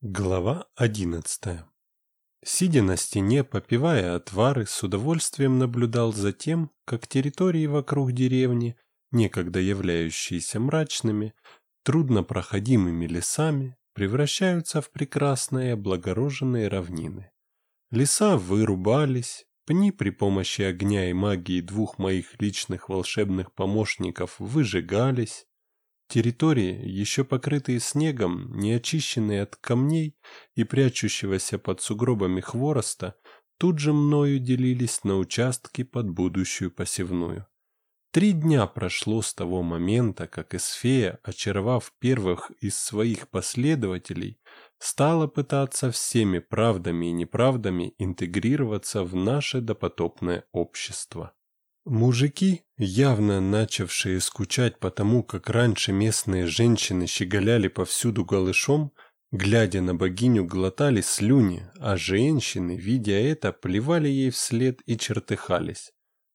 Глава одиннадцатая. Сидя на стене, попивая отвары, с удовольствием наблюдал за тем, как территории вокруг деревни, некогда являющиеся мрачными, труднопроходимыми лесами, превращаются в прекрасные облагороженные равнины. Леса вырубались, пни при помощи огня и магии двух моих личных волшебных помощников выжигались, Территории, еще покрытые снегом, не очищенные от камней и прячущегося под сугробами хвороста, тут же мною делились на участки под будущую посевную. Три дня прошло с того момента, как Эсфея, очаровав первых из своих последователей, стала пытаться всеми правдами и неправдами интегрироваться в наше допотопное общество. Мужики, явно начавшие скучать по тому, как раньше местные женщины щеголяли повсюду голышом, глядя на богиню, глотали слюни, а женщины, видя это, плевали ей вслед и чертыхались.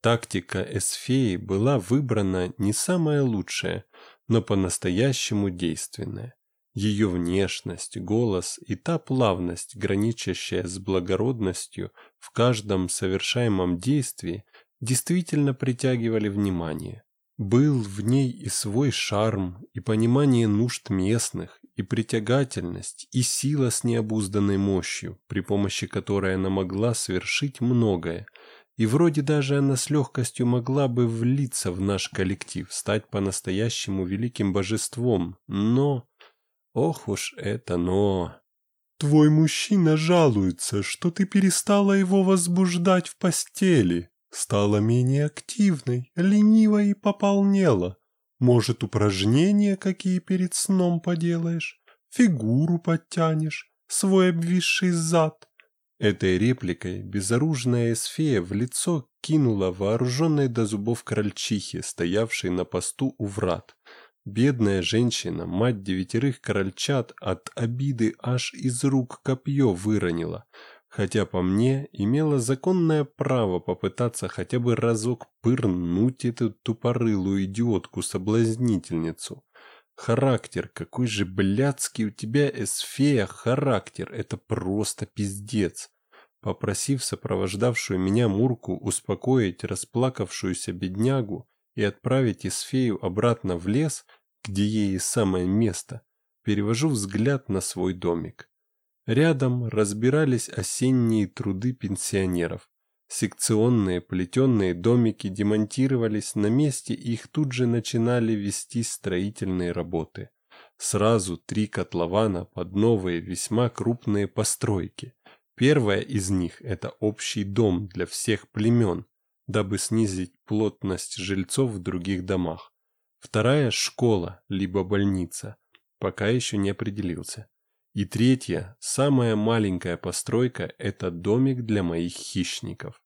Тактика Эсфеи была выбрана не самая лучшая, но по-настоящему действенная. Ее внешность, голос и та плавность, граничащая с благородностью в каждом совершаемом действии – действительно притягивали внимание. Был в ней и свой шарм, и понимание нужд местных, и притягательность, и сила с необузданной мощью, при помощи которой она могла совершить многое. И вроде даже она с легкостью могла бы влиться в наш коллектив, стать по-настоящему великим божеством, но... Ох уж это но... «Твой мужчина жалуется, что ты перестала его возбуждать в постели», Стала менее активной, ленивой и пополнела. Может, упражнения какие перед сном поделаешь, фигуру подтянешь, свой обвисший зад. Этой репликой безоружная эсфея в лицо кинула вооруженной до зубов крольчихе, стоявшей на посту у врат. Бедная женщина, мать девятерых крольчат, от обиды аж из рук копье выронила – хотя по мне имела законное право попытаться хотя бы разок пырнуть эту тупорылую идиотку-соблазнительницу. Характер, какой же блядский у тебя, эсфея, характер, это просто пиздец. Попросив сопровождавшую меня Мурку успокоить расплакавшуюся беднягу и отправить эсфею обратно в лес, где ей и самое место, перевожу взгляд на свой домик. Рядом разбирались осенние труды пенсионеров. Секционные плетеные домики демонтировались на месте, их тут же начинали вести строительные работы. Сразу три котлована под новые весьма крупные постройки. Первая из них – это общий дом для всех племен, дабы снизить плотность жильцов в других домах. Вторая – школа, либо больница. Пока еще не определился. И третья, самая маленькая постройка – это домик для моих хищников.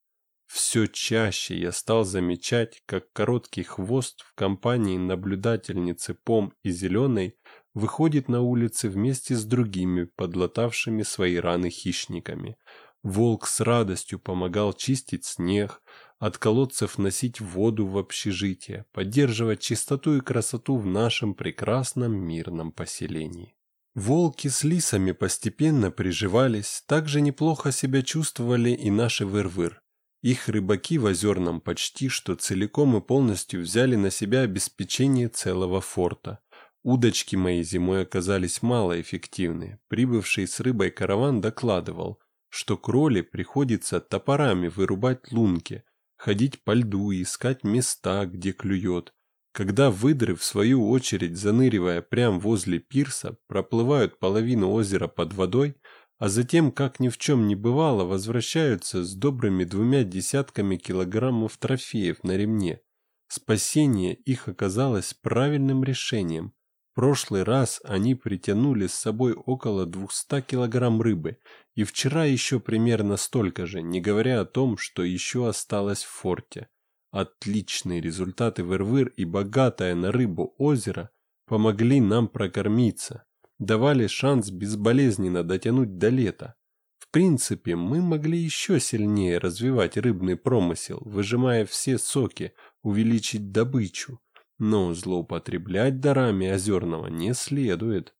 Все чаще я стал замечать, как короткий хвост в компании наблюдательницы Пом и Зеленой выходит на улицы вместе с другими, подлатавшими свои раны хищниками. Волк с радостью помогал чистить снег, от колодцев носить воду в общежитие, поддерживать чистоту и красоту в нашем прекрасном мирном поселении. Волки с лисами постепенно приживались, также неплохо себя чувствовали и наши выр-выр. Их рыбаки в Озерном почти что целиком и полностью взяли на себя обеспечение целого форта. Удочки мои зимой оказались малоэффективны. Прибывший с рыбой караван докладывал, что кроли приходится топорами вырубать лунки, ходить по льду и искать места, где клюет, когда выдры, в свою очередь заныривая прямо возле пирса, проплывают половину озера под водой, а затем, как ни в чем не бывало, возвращаются с добрыми двумя десятками килограммов трофеев на ремне. Спасение их оказалось правильным решением. В прошлый раз они притянули с собой около 200 килограмм рыбы, и вчера еще примерно столько же, не говоря о том, что еще осталось в форте. Отличные результаты в и богатое на рыбу озеро помогли нам прокормиться, давали шанс безболезненно дотянуть до лета. В принципе, мы могли еще сильнее развивать рыбный промысел, выжимая все соки, увеличить добычу. Но злоупотреблять дарами озерного не следует.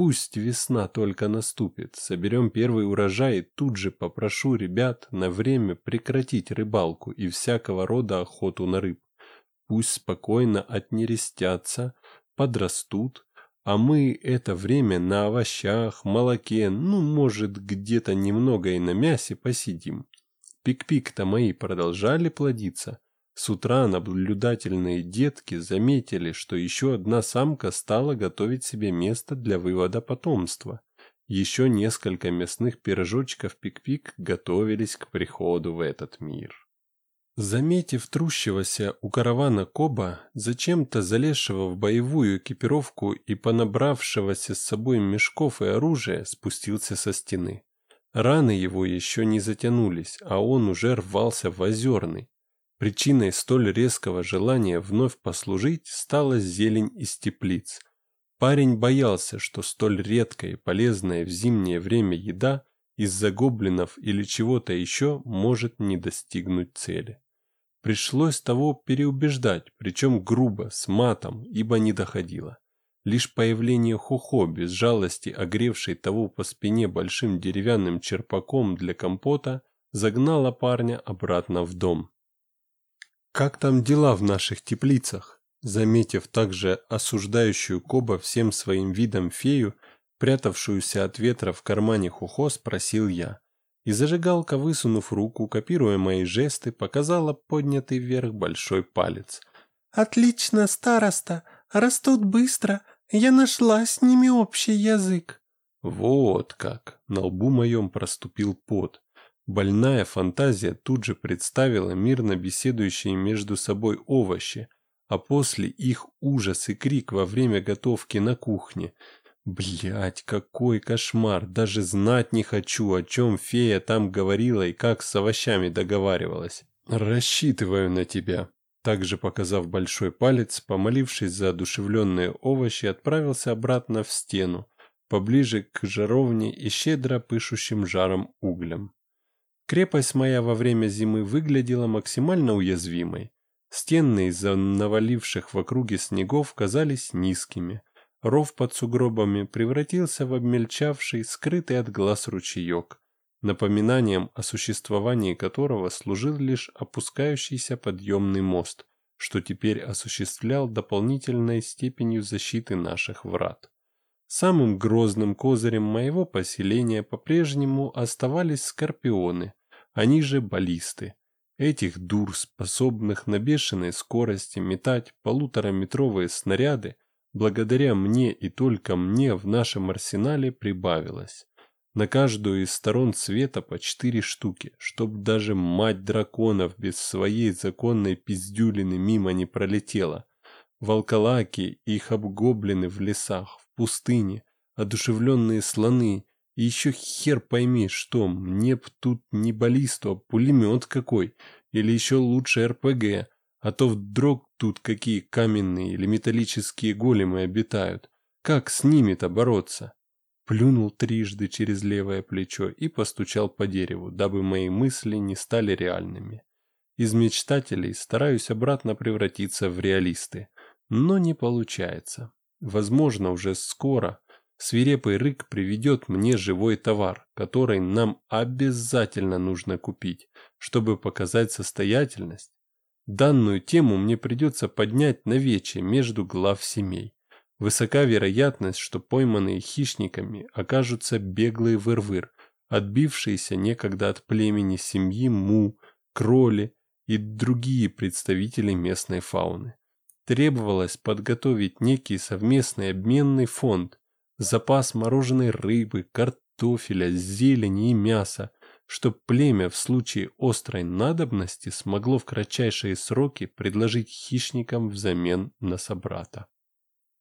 Пусть весна только наступит, соберем первый урожай и тут же попрошу ребят на время прекратить рыбалку и всякого рода охоту на рыб. Пусть спокойно отнерестятся, подрастут, а мы это время на овощах, молоке, ну, может, где-то немного и на мясе посидим. Пик-пик-то мои продолжали плодиться. С утра наблюдательные детки заметили, что еще одна самка стала готовить себе место для вывода потомства. Еще несколько мясных пирожочков пик-пик готовились к приходу в этот мир. Заметив трущегося у каравана Коба, зачем-то залезшего в боевую экипировку и понабравшегося с собой мешков и оружия, спустился со стены. Раны его еще не затянулись, а он уже рвался в озерный. Причиной столь резкого желания вновь послужить стала зелень из теплиц. Парень боялся, что столь редкая и полезная в зимнее время еда из-за гоблинов или чего-то еще может не достигнуть цели. Пришлось того переубеждать, причем грубо, с матом, ибо не доходило. Лишь появление Хохо, без жалости огревшей того по спине большим деревянным черпаком для компота, загнало парня обратно в дом. «Как там дела в наших теплицах?» Заметив также осуждающую Коба всем своим видом фею, прятавшуюся от ветра в кармане Хухо, спросил я. И зажигалка, высунув руку, копируя мои жесты, показала поднятый вверх большой палец. «Отлично, староста! Растут быстро! Я нашла с ними общий язык!» Вот как! На лбу моем проступил пот. Больная фантазия тут же представила мирно беседующие между собой овощи, а после их ужас и крик во время готовки на кухне – Блять, какой кошмар! Даже знать не хочу, о чем фея там говорила и как с овощами договаривалась. Рассчитываю на тебя. Также показав большой палец, помолившись за одушевленные овощи, отправился обратно в стену, поближе к жаровне и щедро пышущим жаром углям. Крепость моя во время зимы выглядела максимально уязвимой. Стены из-за наваливших в округе снегов казались низкими – Ров под сугробами превратился в обмельчавший, скрытый от глаз ручеек, напоминанием о существовании которого служил лишь опускающийся подъемный мост, что теперь осуществлял дополнительной степенью защиты наших врат. Самым грозным козырем моего поселения по-прежнему оставались скорпионы, они же баллисты. Этих дур, способных на бешеной скорости метать полутораметровые снаряды, благодаря мне и только мне в нашем арсенале прибавилось. На каждую из сторон света по четыре штуки, чтоб даже мать драконов без своей законной пиздюлины мимо не пролетела. Волколаки их обгоблины в лесах, в пустыне, одушевленные слоны, и еще хер пойми, что, мне б тут не баллисту, а пулемет какой, или еще лучше РПГ, а то вдруг тут какие каменные или металлические големы обитают. Как с ними-то бороться? Плюнул трижды через левое плечо и постучал по дереву, дабы мои мысли не стали реальными. Из мечтателей стараюсь обратно превратиться в реалисты, но не получается. Возможно, уже скоро свирепый рык приведет мне живой товар, который нам обязательно нужно купить, чтобы показать состоятельность Данную тему мне придется поднять на вече между глав семей. Высока вероятность, что пойманные хищниками окажутся беглые вырвыр, отбившиеся некогда от племени семьи Му, Кроли и другие представители местной фауны. Требовалось подготовить некий совместный обменный фонд, запас мороженой рыбы, картофеля, зелени и мяса, чтоб племя в случае острой надобности смогло в кратчайшие сроки предложить хищникам взамен на собрата.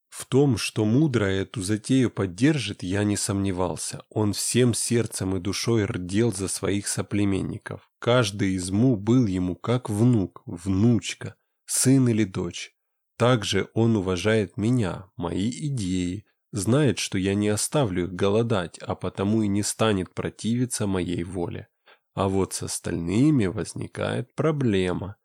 В том, что мудро эту затею поддержит, я не сомневался. Он всем сердцем и душой рдел за своих соплеменников. Каждый из му был ему как внук, внучка, сын или дочь. Также он уважает меня, мои идеи, Знает, что я не оставлю их голодать, а потому и не станет противиться моей воле. А вот с остальными возникает проблема.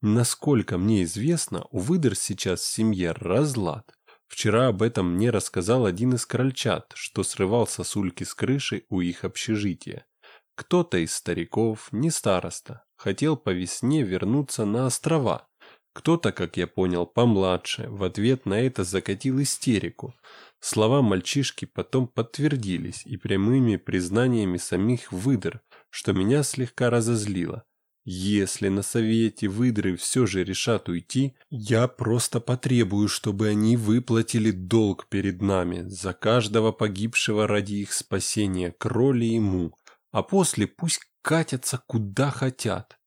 Насколько мне известно, у выдр сейчас в семье разлад. Вчера об этом мне рассказал один из крольчат, что срывал сосульки с крыши у их общежития. Кто-то из стариков, не староста, хотел по весне вернуться на острова. Кто-то, как я понял, помладше, в ответ на это закатил истерику. Слова мальчишки потом подтвердились и прямыми признаниями самих выдр, что меня слегка разозлило. Если на совете выдры все же решат уйти, я просто потребую, чтобы они выплатили долг перед нами за каждого погибшего ради их спасения кроли ему, а после пусть катятся куда хотят.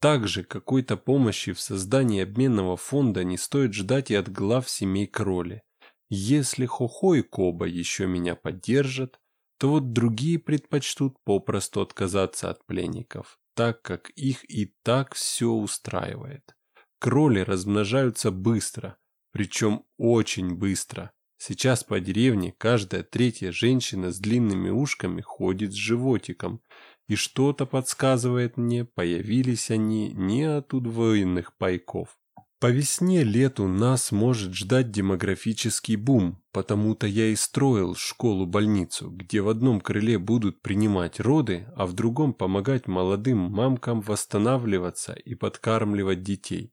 Также какой-то помощи в создании обменного фонда не стоит ждать и от глав семей кроли. Если Хохо и Коба еще меня поддержат, то вот другие предпочтут попросту отказаться от пленников так как их и так все устраивает. Кроли размножаются быстро, причем очень быстро. Сейчас по деревне каждая третья женщина с длинными ушками ходит с животиком, и что-то подсказывает мне, появились они не от удвоенных пайков. По весне-лету нас может ждать демографический бум, потому-то я и строил школу-больницу, где в одном крыле будут принимать роды, а в другом помогать молодым мамкам восстанавливаться и подкармливать детей.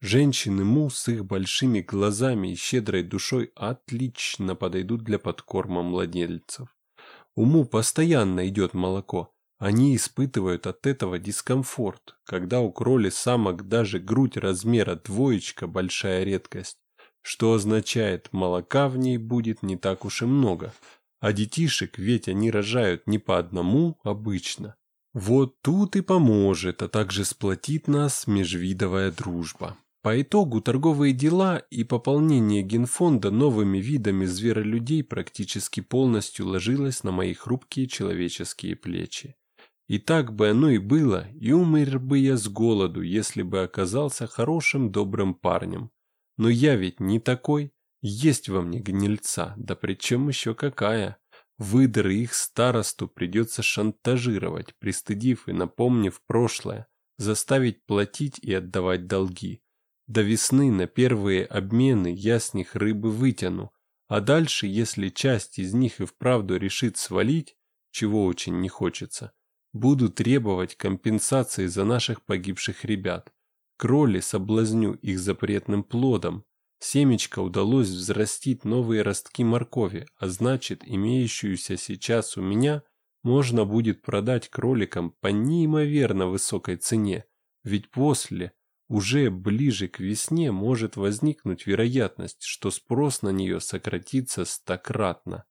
Женщины Му с их большими глазами и щедрой душой отлично подойдут для подкорма младенцев. У Му постоянно идет молоко, они испытывают от этого дискомфорт, когда у кроли самок даже грудь размера двоечка – большая редкость, что означает, молока в ней будет не так уж и много, а детишек ведь они рожают не по одному обычно. Вот тут и поможет, а также сплотит нас межвидовая дружба. По итогу торговые дела и пополнение генфонда новыми видами зверолюдей практически полностью ложилось на мои хрупкие человеческие плечи. И так бы оно и было, и умер бы я с голоду, если бы оказался хорошим добрым парнем. Но я ведь не такой, есть во мне гнильца, да причем еще какая. Выдры их старосту придется шантажировать, пристыдив и напомнив прошлое, заставить платить и отдавать долги. До весны на первые обмены я с них рыбы вытяну, а дальше, если часть из них и вправду решит свалить, чего очень не хочется, Буду требовать компенсации за наших погибших ребят. Кроли соблазню их запретным плодом. Семечко удалось взрастить новые ростки моркови, а значит, имеющуюся сейчас у меня можно будет продать кроликам по неимоверно высокой цене, ведь после, уже ближе к весне, может возникнуть вероятность, что спрос на нее сократится стократно.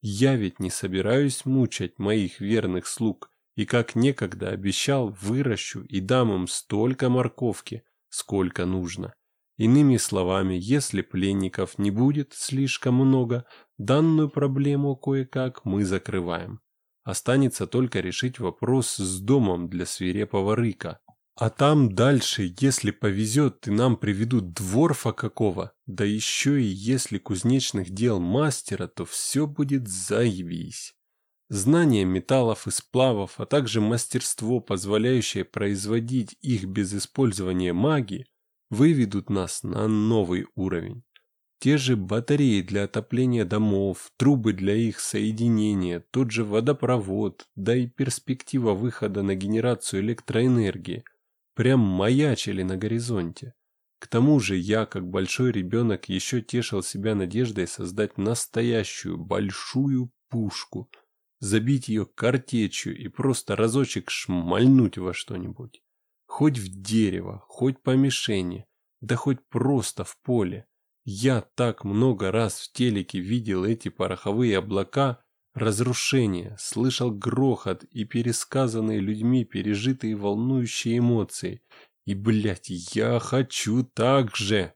Я ведь не собираюсь мучать моих верных слуг – и как некогда обещал, выращу и дам им столько морковки, сколько нужно. Иными словами, если пленников не будет слишком много, данную проблему кое-как мы закрываем. Останется только решить вопрос с домом для свирепого рыка. А там дальше, если повезет и нам приведут дворфа какого, да еще и если кузнечных дел мастера, то все будет заебись. Знание металлов и сплавов, а также мастерство, позволяющее производить их без использования магии, выведут нас на новый уровень. Те же батареи для отопления домов, трубы для их соединения, тот же водопровод, да и перспектива выхода на генерацию электроэнергии прям маячили на горизонте. К тому же я, как большой ребенок, еще тешил себя надеждой создать настоящую большую пушку – забить ее картечью и просто разочек шмальнуть во что-нибудь. Хоть в дерево, хоть по мишени, да хоть просто в поле. Я так много раз в телеке видел эти пороховые облака, разрушения, слышал грохот и пересказанные людьми пережитые волнующие эмоции. И, блядь, я хочу так же.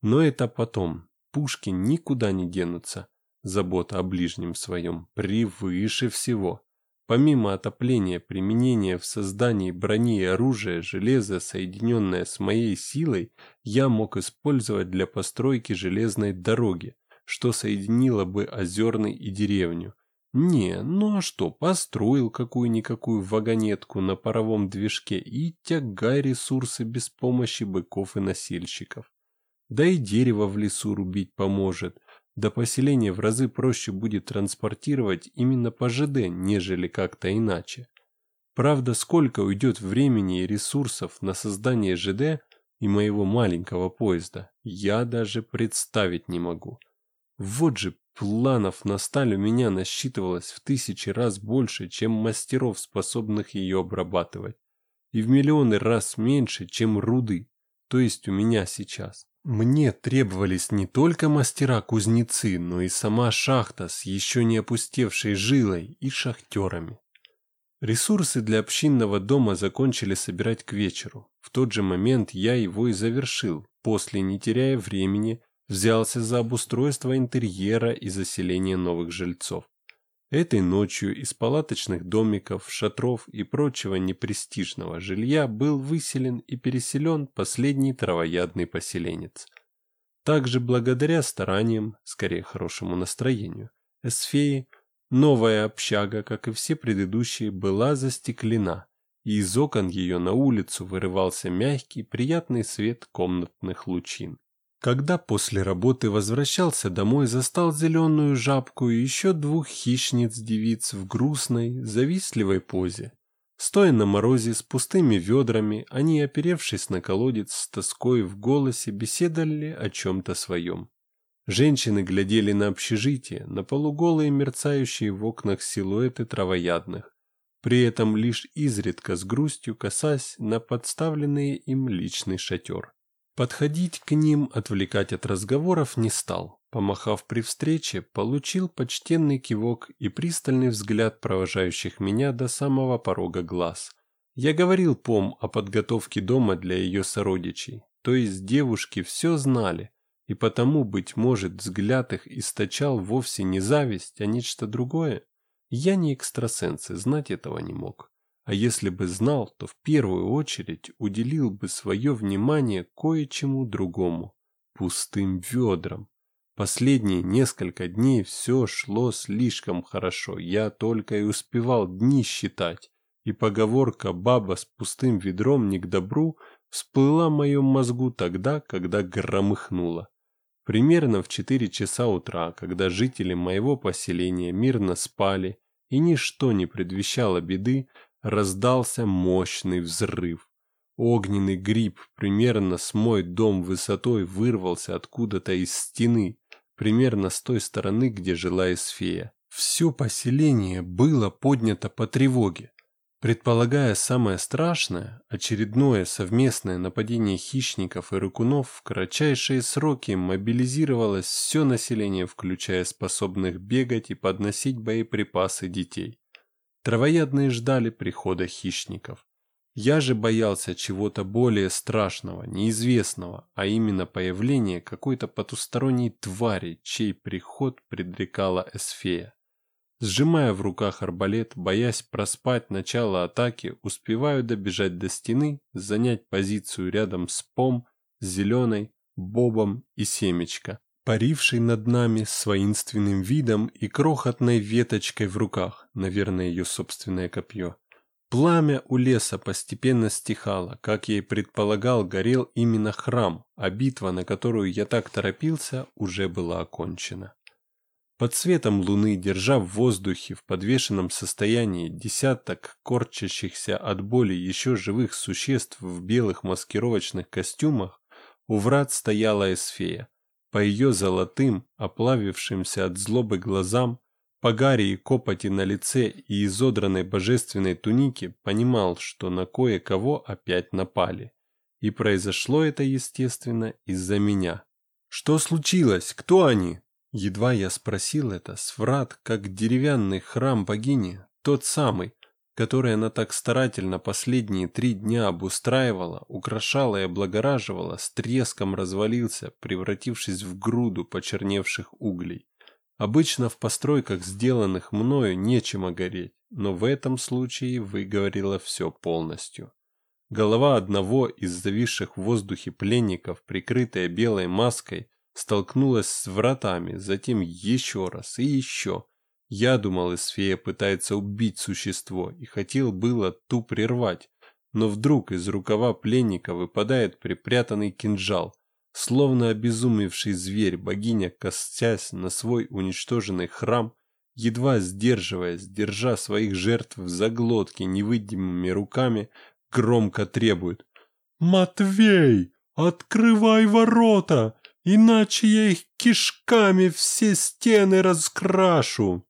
Но это потом. Пушки никуда не денутся забота о ближнем своем превыше всего. Помимо отопления, применения в создании брони и оружия железо, соединенное с моей силой, я мог использовать для постройки железной дороги, что соединило бы Озерный и деревню. Не, ну а что, построил какую-никакую вагонетку на паровом движке и тягай ресурсы без помощи быков и носильщиков. Да и дерево в лесу рубить поможет. До поселения в разы проще будет транспортировать именно по ЖД, нежели как-то иначе. Правда, сколько уйдет времени и ресурсов на создание ЖД и моего маленького поезда, я даже представить не могу. Вот же планов на сталь у меня насчитывалось в тысячи раз больше, чем мастеров, способных ее обрабатывать, и в миллионы раз меньше, чем руды, то есть у меня сейчас. Мне требовались не только мастера-кузнецы, но и сама шахта с еще не опустевшей жилой и шахтерами. Ресурсы для общинного дома закончили собирать к вечеру. В тот же момент я его и завершил, после, не теряя времени, взялся за обустройство интерьера и заселение новых жильцов. Этой ночью из палаточных домиков, шатров и прочего непрестижного жилья был выселен и переселен последний травоядный поселенец. Также благодаря стараниям, скорее хорошему настроению, Эсфеи, новая общага, как и все предыдущие, была застеклена, и из окон ее на улицу вырывался мягкий, приятный свет комнатных лучин. Когда после работы возвращался домой, застал зеленую жабку и еще двух хищниц-девиц в грустной, завистливой позе. Стоя на морозе с пустыми ведрами, они, оперевшись на колодец с тоской в голосе, беседовали о чем-то своем. Женщины глядели на общежитие, на полуголые мерцающие в окнах силуэты травоядных, при этом лишь изредка с грустью касаясь на подставленный им личный шатер. Подходить к ним, отвлекать от разговоров не стал. Помахав при встрече, получил почтенный кивок и пристальный взгляд провожающих меня до самого порога глаз. Я говорил Пом о подготовке дома для ее сородичей, то есть девушки все знали, и потому, быть может, взгляд их источал вовсе не зависть, а нечто другое. Я не экстрасенс и знать этого не мог. А если бы знал, то в первую очередь уделил бы свое внимание кое-чему другому – пустым ведрам. Последние несколько дней все шло слишком хорошо, я только и успевал дни считать, и поговорка «баба с пустым ведром не к добру» всплыла в моем мозгу тогда, когда громыхнула. Примерно в 4 часа утра, когда жители моего поселения мирно спали и ничто не предвещало беды, раздался мощный взрыв. Огненный гриб примерно с мой дом высотой вырвался откуда-то из стены, примерно с той стороны, где жила Эсфея. Все поселение было поднято по тревоге. Предполагая самое страшное, очередное совместное нападение хищников и рыкунов, в кратчайшие сроки мобилизировалось все население, включая способных бегать и подносить боеприпасы детей. Травоядные ждали прихода хищников. Я же боялся чего-то более страшного, неизвестного, а именно появления какой-то потусторонней твари, чей приход предрекала Эсфея. Сжимая в руках арбалет, боясь проспать начало атаки, успеваю добежать до стены, занять позицию рядом с Пом, Зеленой, Бобом и Семечко паривший над нами с воинственным видом и крохотной веточкой в руках, наверное, ее собственное копье. Пламя у леса постепенно стихало, как я и предполагал, горел именно храм, а битва, на которую я так торопился, уже была окончена. Под светом луны, держа в воздухе в подвешенном состоянии десяток корчащихся от боли еще живых существ в белых маскировочных костюмах, у врат стояла Эсфея, по ее золотым, оплавившимся от злобы глазам, по гаре и копоти на лице и изодранной божественной тунике понимал, что на кое-кого опять напали. И произошло это, естественно, из-за меня. «Что случилось? Кто они?» Едва я спросил это, сврат, как деревянный храм богини, тот самый, который она так старательно последние три дня обустраивала, украшала и облагораживала, с треском развалился, превратившись в груду почерневших углей. Обычно в постройках, сделанных мною, нечем огореть, но в этом случае выговорила все полностью. Голова одного из зависших в воздухе пленников, прикрытая белой маской, столкнулась с вратами, затем еще раз и еще – я думал, Эсфея пытается убить существо и хотел было ту прервать, но вдруг из рукава пленника выпадает припрятанный кинжал, Словно обезумевший зверь, богиня, костясь на свой уничтоженный храм, едва сдерживаясь, держа своих жертв за глотки невидимыми руками, громко требует. «Матвей, открывай ворота, иначе я их кишками все стены раскрашу!»